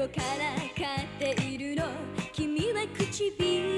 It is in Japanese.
頃から買っているの。君は唇